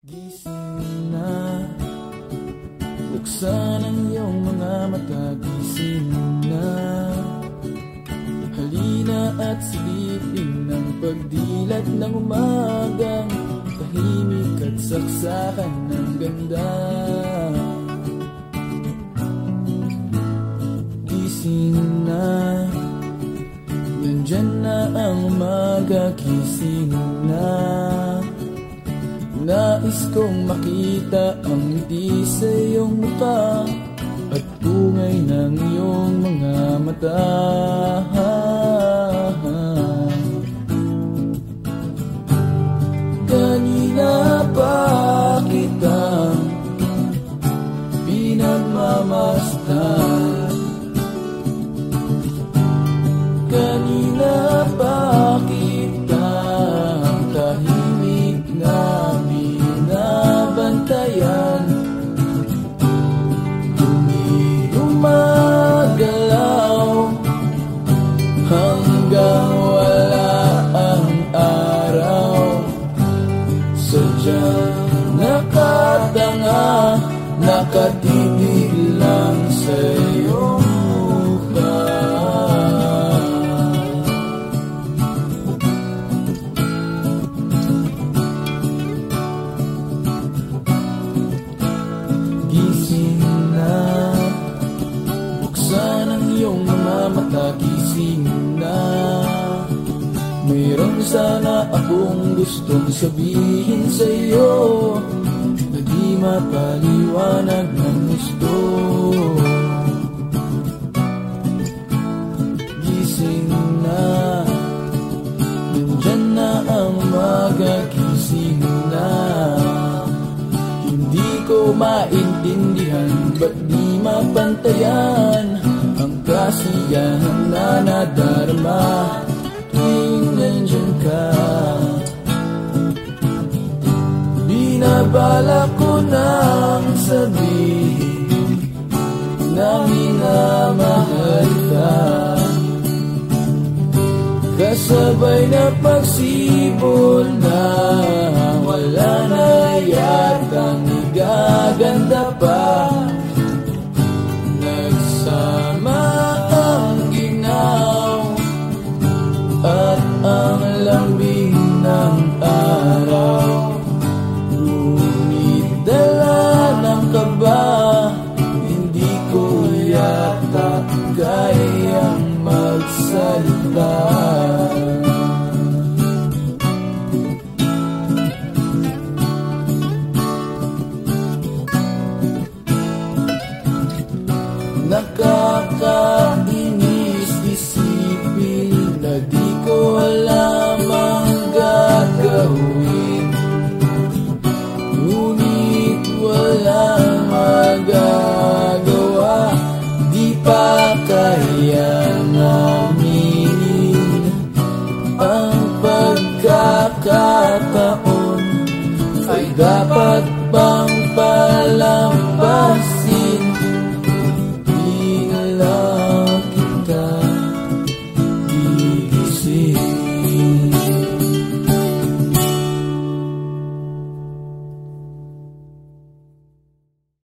Gising na Buksan ang iyong mga mata Gising na. Halina at silipin ng pagdilat ng umagang Tahimik at saksakan ng ganda. Gising na Nandyan na ang umaga Gising na Nais makita ang ngiti sa iyong mukha At bungay ng iyong mga mata lang sa iyong mukha Gising na Buksan ang iyong mga mata Gising na. Sana akong gustong sabihin sa iyo mapaliwanag ng gusto Gising na Nandyan na ang umaga na. Hindi ko maintindihan Ba't di mapantayan Ang kasiyahan na nadarama balak ko nang sabihin na minamahal ka. Kasabay na pagsibol na wala na yatang nagaganda pa. gayang magsalita. Nakakaiyak pa kaya naminin ang pagkakataon ay dapat